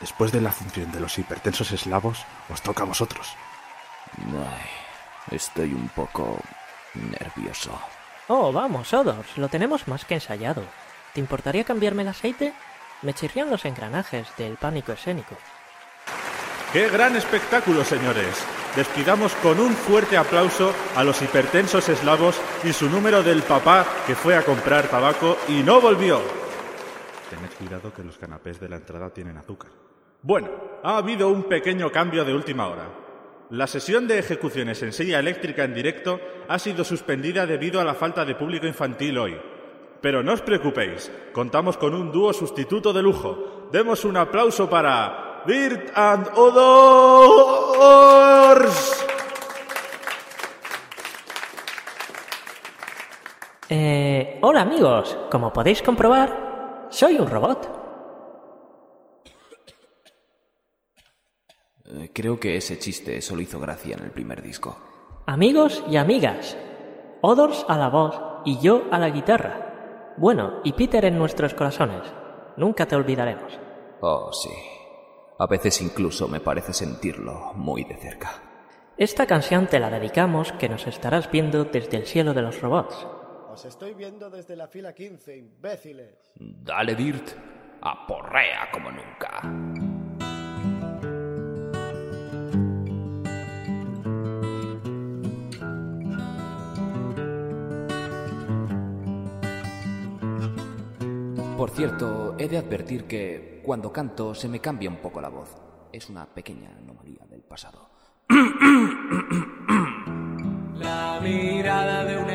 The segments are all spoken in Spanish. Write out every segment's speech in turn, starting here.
después de la función de los hipertensos eslavos, os toca a vosotros. Ay, estoy un poco nervioso. Oh, vamos, Odors, lo tenemos más que ensayado. ¿Te importaría cambiarme el aceite? Me chirrían los engranajes del pánico escénico. ¡Qué gran espectáculo, señores! Despidamos con un fuerte aplauso a los hipertensos eslavos y su número del papá que fue a comprar tabaco y no volvió. Tened cuidado que los canapés de la entrada tienen azúcar. Bueno, ha habido un pequeño cambio de última hora. La sesión de ejecuciones en silla eléctrica en directo ha sido suspendida debido a la falta de público infantil hoy. Pero no os preocupéis, contamos con un dúo sustituto de lujo. Demos un aplauso para Dirt and Odors. Eh, hola amigos, como podéis comprobar, soy un robot. Eh, Creo que ese chiste solo hizo gracia en el primer disco. Amigos y amigas, Odors a la voz y yo a la guitarra. Bueno, y Peter en nuestros corazones. Nunca te olvidaremos. Oh, sí. A veces incluso me parece sentirlo muy de cerca. Esta canción te la dedicamos que nos estarás viendo desde el cielo de los robots. Os estoy viendo desde la fila 15, imbéciles. Dale, Dirt. Aporrea como nunca. Por cierto, he de advertir que cuando canto se me cambia un poco la voz. Es una pequeña anomalía del pasado. La mirada de un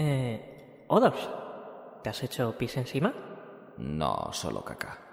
Eh, Odors, ¿te has hecho pis encima? No solo caca.